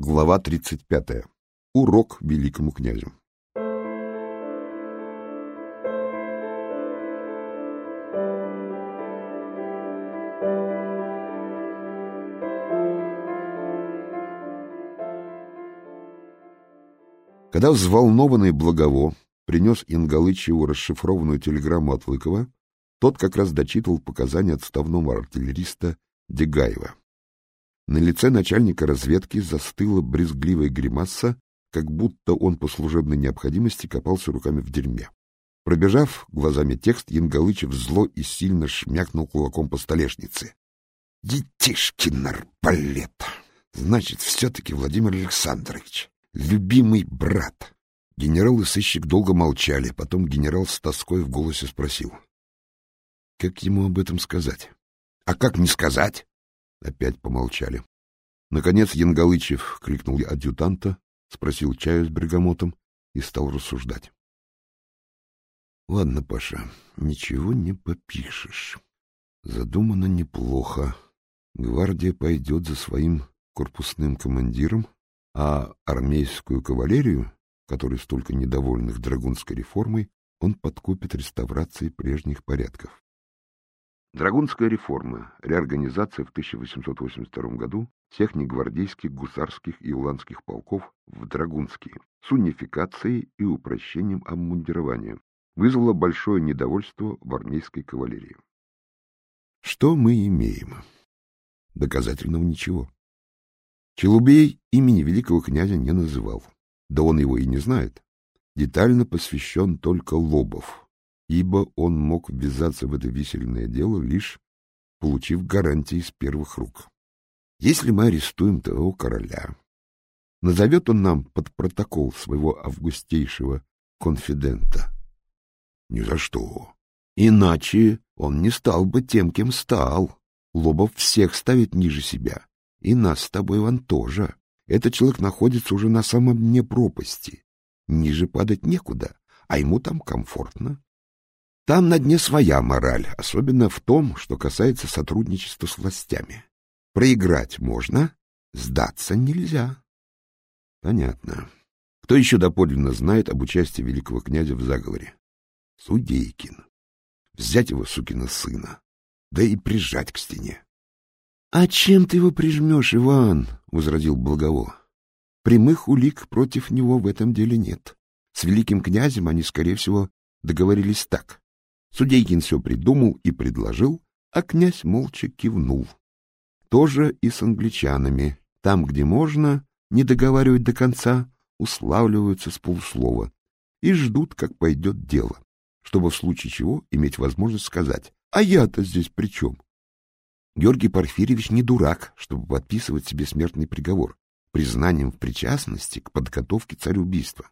Глава 35. Урок великому князю. Когда взволнованный Благово принес Ингалычеву расшифрованную телеграмму от Лыкова, тот как раз дочитывал показания отставного артиллериста Дегаева. На лице начальника разведки застыла брезгливая гримаса, как будто он по служебной необходимости копался руками в дерьме. Пробежав глазами текст, Янгалычев зло и сильно шмякнул кулаком по столешнице. — Детишкин арбалет! Значит, все-таки Владимир Александрович, любимый брат! Генерал и сыщик долго молчали, потом генерал с тоской в голосе спросил. — Как ему об этом сказать? — А как не сказать? Опять помолчали. Наконец Янгалычев кликнул адъютанта, спросил чаю с бергамотом и стал рассуждать. — Ладно, Паша, ничего не попишешь. Задумано неплохо. Гвардия пойдет за своим корпусным командиром, а армейскую кавалерию, которой столько недовольных драгунской реформой, он подкупит реставрацией прежних порядков. Драгунская реформа, реорганизация в 1882 году всех негвардейских, гусарских и уланских полков в драгунские, с унификацией и упрощением обмундирования, вызвала большое недовольство в армейской кавалерии. Что мы имеем? Доказательного ничего. Челубей имени великого князя не называл, да он его и не знает. Детально посвящен только Лобов, ибо он мог ввязаться в это висельное дело, лишь получив гарантии из первых рук. Если мы арестуем того короля, назовет он нам под протокол своего августейшего конфидента? Ни за что. Иначе он не стал бы тем, кем стал. Лобов всех ставит ниже себя. И нас с тобой, Иван, тоже. Этот человек находится уже на самом дне пропасти. Ниже падать некуда, а ему там комфортно. Там на дне своя мораль, особенно в том, что касается сотрудничества с властями. Проиграть можно, сдаться нельзя. Понятно. Кто еще доподлинно знает об участии великого князя в заговоре? Судейкин. Взять его, сукина сына, да и прижать к стене. — А чем ты его прижмешь, Иван? — возразил Благово. — Прямых улик против него в этом деле нет. С великим князем они, скорее всего, договорились так. Судейкин все придумал и предложил, а князь молча кивнул. Тоже и с англичанами. Там, где можно, не договаривать до конца, уславливаются с полуслова и ждут, как пойдет дело, чтобы в случае чего иметь возможность сказать «А я-то здесь при чем?». Георгий Порфирьевич не дурак, чтобы подписывать себе смертный приговор признанием в причастности к подготовке цареубийства.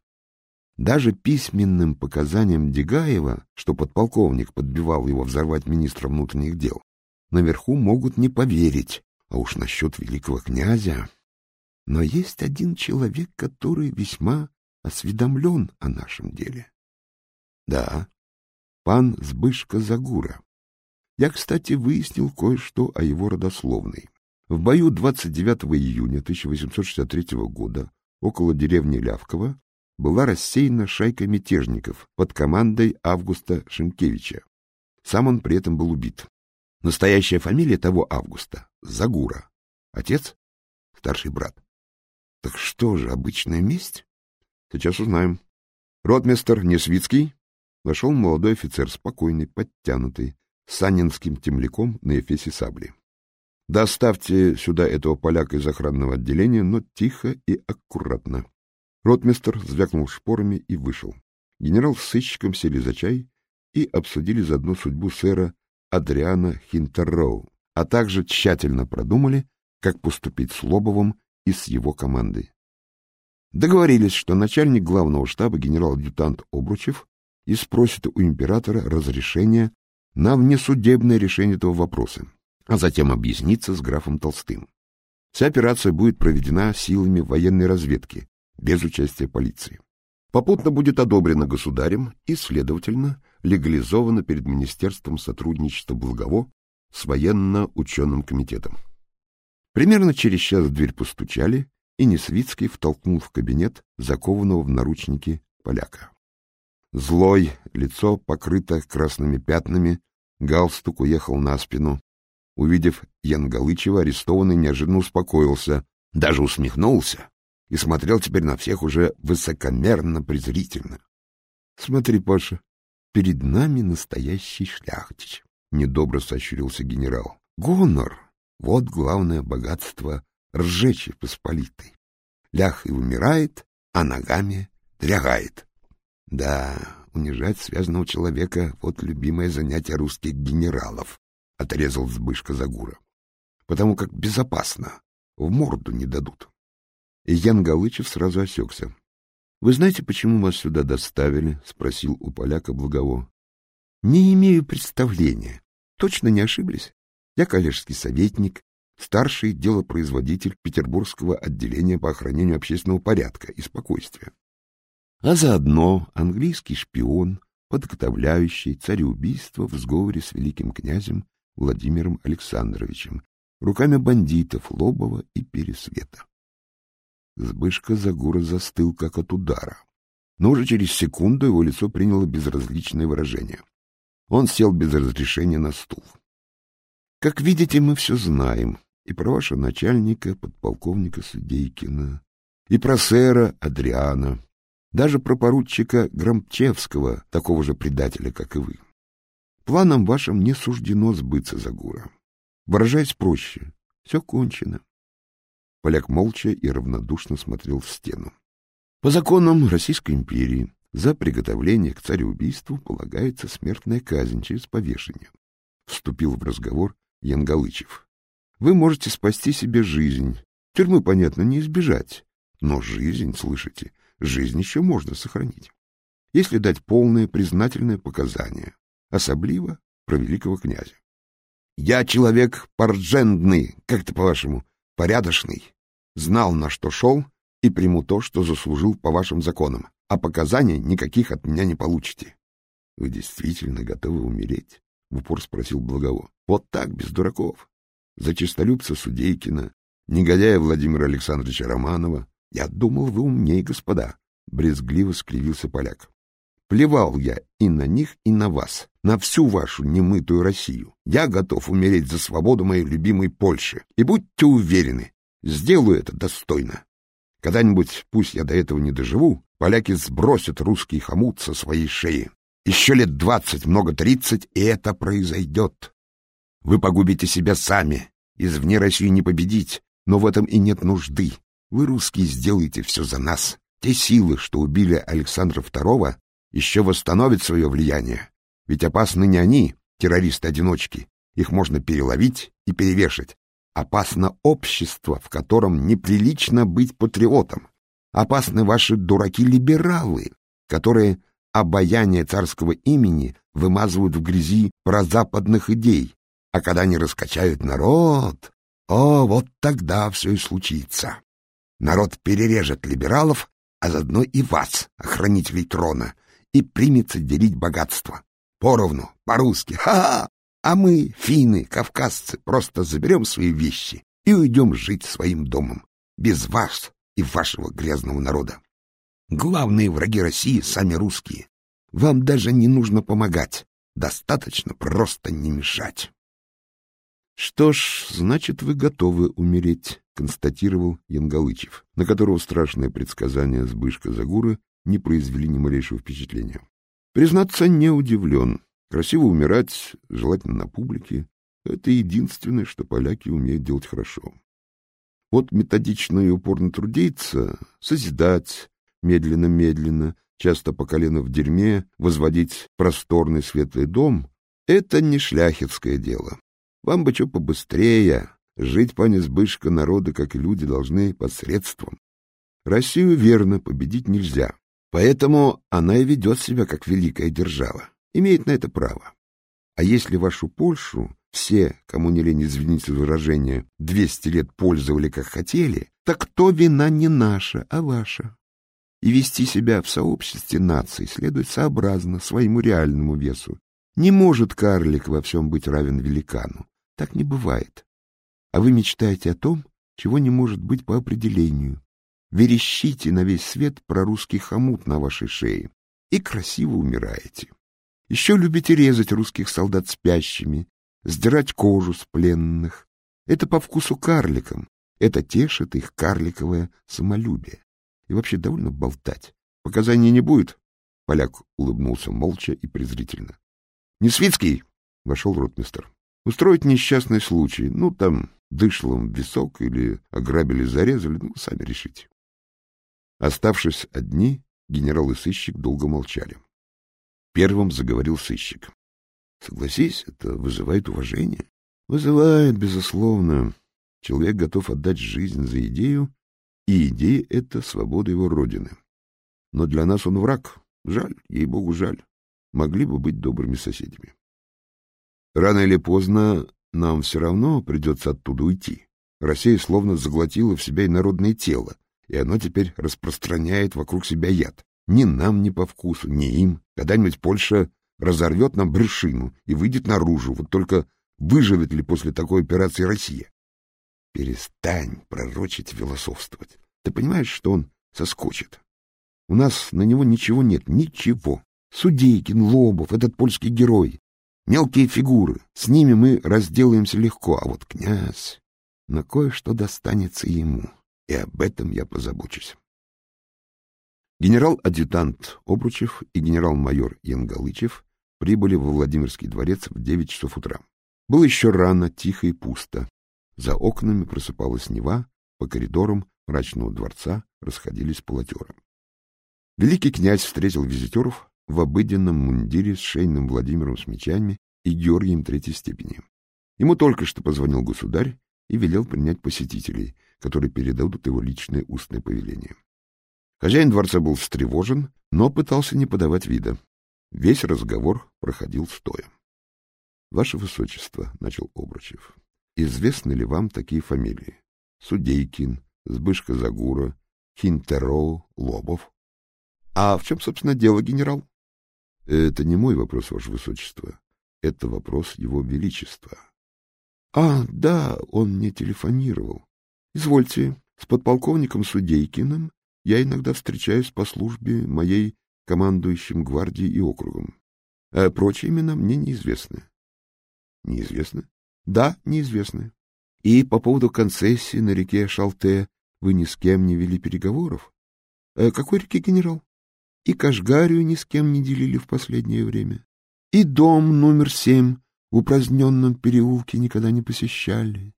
Даже письменным показаниям Дегаева, что подполковник подбивал его взорвать министра внутренних дел, наверху могут не поверить, а уж насчет великого князя. Но есть один человек, который весьма осведомлен о нашем деле. Да, пан Збышка Загура. Я, кстати, выяснил кое-что о его родословной. В бою 29 июня 1863 года около деревни Лявково была рассеяна шайка мятежников под командой Августа Шенкевича. Сам он при этом был убит. Настоящая фамилия того Августа — Загура. Отец — старший брат. Так что же, обычная месть? Сейчас узнаем. Ротмистер Несвицкий вошел молодой офицер, спокойный, подтянутый, с санинским темляком на эфесе сабли. Доставьте сюда этого поляка из охранного отделения, но тихо и аккуратно. Ротмистер звякнул шпорами и вышел. Генерал с сыщиком сели за чай и обсудили заодно судьбу сэра Адриана Хинтерроу, а также тщательно продумали, как поступить с Лобовым и с его командой. Договорились, что начальник главного штаба генерал-адъютант Обручев и спросит у императора разрешения на внесудебное решение этого вопроса, а затем объяснится с графом Толстым. Вся операция будет проведена силами военной разведки, без участия полиции. Попутно будет одобрено государем и, следовательно, легализовано перед Министерством сотрудничества Благово с военно-ученым комитетом. Примерно через час в дверь постучали, и Несвицкий втолкнул в кабинет закованного в наручники поляка. Злой, лицо покрыто красными пятнами, галстук уехал на спину. Увидев Янгалычева, арестованный неожиданно успокоился, даже усмехнулся и смотрел теперь на всех уже высокомерно-презрительно. — Смотри, Паша, перед нами настоящий шляхтич, — недобро сощурился генерал. — Гонор — вот главное богатство Ржечи Посполитой. Лях и умирает, а ногами дрягает. Да, унижать связанного человека — вот любимое занятие русских генералов, — отрезал Збышка Загура. Потому как безопасно, в морду не дадут. И Ян Галычев сразу осекся. — Вы знаете, почему вас сюда доставили? — спросил у поляка Благово. — Не имею представления. Точно не ошиблись? Я коллежский советник, старший делопроизводитель Петербургского отделения по охранению общественного порядка и спокойствия. А заодно английский шпион, подготовляющий цареубийство в сговоре с великим князем Владимиром Александровичем, руками бандитов Лобова и Пересвета. Сбышка Загура застыл, как от удара. Но уже через секунду его лицо приняло безразличное выражение. Он сел без разрешения на стул. Как видите, мы все знаем. И про вашего начальника, подполковника Судейкина, и про сэра Адриана, даже про поручика Громчевского, такого же предателя, как и вы. Планам вашим не суждено сбыться, Загура. Выражаясь проще, все кончено. Поляк молча и равнодушно смотрел в стену. По законам Российской империи за приготовление к цареубийству полагается смертная казнь через повешение. Вступил в разговор Янгалычев. Вы можете спасти себе жизнь. Тюрьмы, понятно, не избежать. Но жизнь, слышите, жизнь еще можно сохранить. Если дать полное признательное показание, особливо про великого князя. Я человек порджендный, как-то по-вашему, порядочный. Знал, на что шел, и приму то, что заслужил по вашим законам, а показаний никаких от меня не получите. — Вы действительно готовы умереть? — в упор спросил Благово. — Вот так, без дураков. За честолюбца Судейкина, негодяя Владимира Александровича Романова. Я думал, вы умнее, господа, — брезгливо скривился поляк. Плевал я и на них, и на вас, на всю вашу немытую Россию. Я готов умереть за свободу моей любимой Польши. И будьте уверены, сделаю это достойно. Когда-нибудь, пусть я до этого не доживу, поляки сбросят русский хомут со своей шеи. Еще лет двадцать, много тридцать, и это произойдет. Вы погубите себя сами. Извне Россию не победить, но в этом и нет нужды. Вы, русские, сделаете все за нас. Те силы, что убили Александра II, еще восстановят свое влияние. Ведь опасны не они, террористы-одиночки. Их можно переловить и перевешать. Опасно общество, в котором неприлично быть патриотом. Опасны ваши дураки-либералы, которые обаяние царского имени вымазывают в грязи прозападных идей, а когда они раскачают народ, о, вот тогда все и случится. Народ перережет либералов, а заодно и вас, охранителей трона, и примется делить богатство. Поровну, по-русски, ха-ха! А мы, финны, кавказцы, просто заберем свои вещи и уйдем жить своим домом, без вас и вашего грязного народа. Главные враги России — сами русские. Вам даже не нужно помогать. Достаточно просто не мешать. — Что ж, значит, вы готовы умереть, — констатировал Янгалычев, на которого страшное предсказание Збышка Загуры не произвели ни малейшего впечатления. Признаться, не удивлен. Красиво умирать, желательно на публике, — это единственное, что поляки умеют делать хорошо. Вот методично и упорно трудиться, созидать, медленно-медленно, часто по колено в дерьме, возводить просторный светлый дом — это не шляхетское дело. Вам бы что побыстрее, жить по несбышка народа, как и люди, должны посредством. Россию верно победить нельзя, поэтому она и ведет себя как великая держава, имеет на это право. А если вашу Польшу все, кому не лень извинить выражение, двести лет пользовали как хотели, так то вина не наша, а ваша и вести себя в сообществе наций следует сообразно своему реальному весу. Не может карлик во всем быть равен великану. Так не бывает. А вы мечтаете о том, чего не может быть по определению, верещите на весь свет про русский хомут на вашей шее и красиво умираете. Еще любите резать русских солдат спящими, сдирать кожу с пленных. Это по вкусу карликам, это тешит их карликовое самолюбие. И вообще довольно болтать. Показаний не будет? Поляк улыбнулся молча и презрительно. — Несвицкий! — вошел ротмистер. — Устроить несчастный случай. Ну, там, дышлом в висок или ограбили, зарезали. Ну, сами решите. Оставшись одни, генерал и сыщик долго молчали. Первым заговорил сыщик. — Согласись, это вызывает уважение. — Вызывает, безусловно. Человек готов отдать жизнь за идею, и идея — это свобода его родины. Но для нас он враг. Жаль, ей-богу, жаль. Могли бы быть добрыми соседями. Рано или поздно нам все равно придется оттуда уйти. Россия словно заглотила в себя и народное тело, и оно теперь распространяет вокруг себя яд. Ни нам, ни по вкусу, ни им. Когда-нибудь Польша разорвет нам брюшину и выйдет наружу. Вот только выживет ли после такой операции Россия? Перестань пророчить философствовать. Ты понимаешь, что он соскочит? У нас на него ничего нет, ничего. Судейкин, Лобов, этот польский герой. Мелкие фигуры. С ними мы разделаемся легко, а вот князь... На кое-что достанется ему, и об этом я позабочусь. Генерал-адъютант Обручев и генерал-майор Янгалычев прибыли во Владимирский дворец в девять часов утра. Было еще рано, тихо и пусто. За окнами просыпалась Нева, по коридорам мрачного дворца расходились полотеры. Великий князь встретил визитеров в обыденном мундире с шейным Владимиром с мечами и Георгием третьей степени. Ему только что позвонил государь и велел принять посетителей, которые передадут его личное устное повеление. Хозяин дворца был встревожен, но пытался не подавать вида. Весь разговор проходил стоя. — Ваше Высочество, — начал Обручев, — известны ли вам такие фамилии? Судейкин, Збышка Загура, Хинтероу, Лобов. — А в чем, собственно, дело, генерал? — Это не мой вопрос, Ваше Высочество. Это вопрос Его Величества. — А, да, он мне телефонировал. Извольте, с подполковником Судейкиным я иногда встречаюсь по службе моей командующим гвардией и округом. А прочие имена мне неизвестны. Неизвестны? Да, неизвестны. И по поводу концессии на реке Шалте вы ни с кем не вели переговоров? А какой реки, генерал? И Кашгарию ни с кем не делили в последнее время. И дом номер семь в упраздненном переулке никогда не посещали.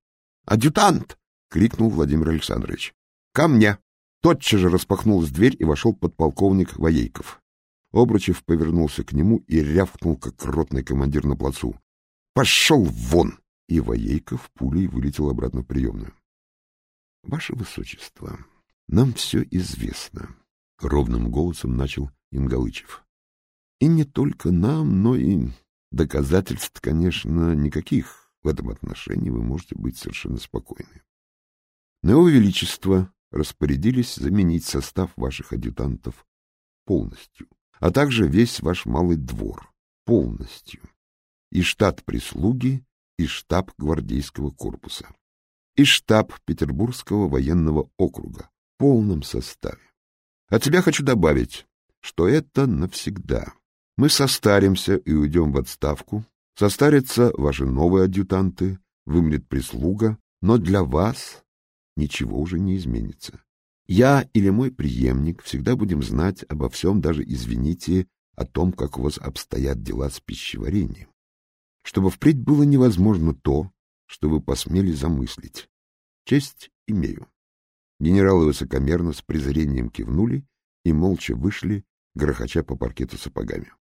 «Адъютант!» — крикнул Владимир Александрович. «Ко мне!» Тотчас же распахнулась дверь, и вошел подполковник Воейков. Обручев повернулся к нему и рявкнул, как ротный командир на плацу. «Пошел вон!» И Воейков пулей вылетел обратно в приемную. «Ваше Высочество, нам все известно», — ровным голосом начал Ингалычев. «И не только нам, но и доказательств, конечно, никаких. В этом отношении вы можете быть совершенно спокойны. Но его Величество распорядились заменить состав ваших адъютантов полностью, а также весь ваш малый двор полностью, и штат прислуги, и штаб гвардейского корпуса, и штаб Петербургского военного округа в полном составе. От себя хочу добавить, что это навсегда. Мы состаримся и уйдем в отставку, состарятся ваши новые адъютанты, вымрет прислуга, но для вас ничего уже не изменится. Я или мой преемник всегда будем знать обо всем, даже, извините, о том, как у вас обстоят дела с пищеварением. Чтобы впредь было невозможно то, что вы посмели замыслить. Честь имею. Генералы высокомерно с презрением кивнули и молча вышли, грохоча по паркету сапогами.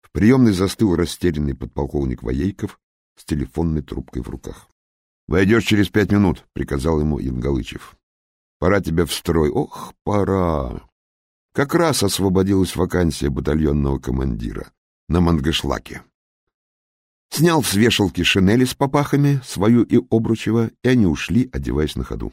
В приемной застыл растерянный подполковник Воейков с телефонной трубкой в руках. — Войдешь через пять минут, — приказал ему Ингалычев. — Пора тебя в строй. Ох, пора. Как раз освободилась вакансия батальонного командира на Мангышлаке. Снял с вешалки шинели с попахами, свою и Обручева, и они ушли, одеваясь на ходу.